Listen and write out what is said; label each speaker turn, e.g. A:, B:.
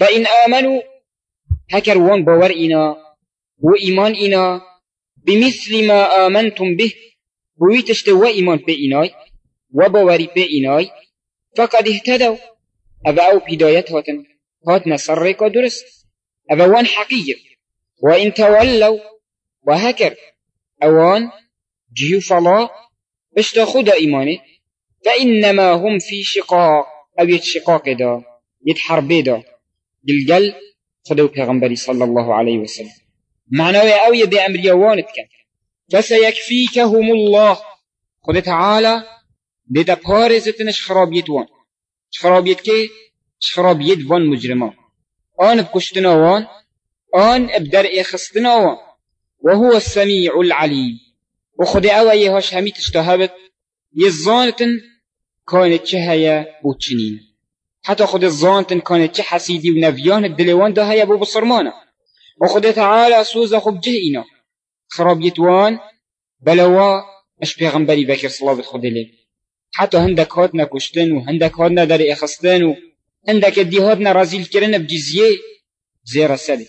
A: فإن آمنوا هكر وان باور إنا وإيمان إنا بمثل ما آمنتم به بويتشت وإيمان بإناي وباوري بإناي فقد اهتدوا. أبا أو بداية هاتن هاتنا سرقا درست أبا وان حقيق وإن تولوا وهكر أوان جيو فلا بشتا خدا إيمانه. فإنما هم في شقاق أو يتشقاق دا يتحربي دا. جلجل خدو پیغمبري صلى الله عليه وسلم. معناه أو يبي أمر يوانت كان فسيكفيكهم الله خد تعالى بدا بارزتنش خرابيت وان. خرابيت كي خرابيت وان مجرمان. آن بكشتنا وان آن بدرء خستنا وان وهو السميع العليم وخد أو يهاش همي تشتهبت يزانتن كانت چه بوچنين حتى خد الزانتن كانت چه حسيدي ونفيان الدلوان ده هيا بو بصرمانه. وخد تعالى سوزا خب جهينا خراب يتوان بلوا اش پیغمبری بكر صلاة خود له حتى هندك هاتنا كشتن وهندك هاتنا در اخستن وهندك الدي هاتنا رازيل كرن بجزيه زير السدي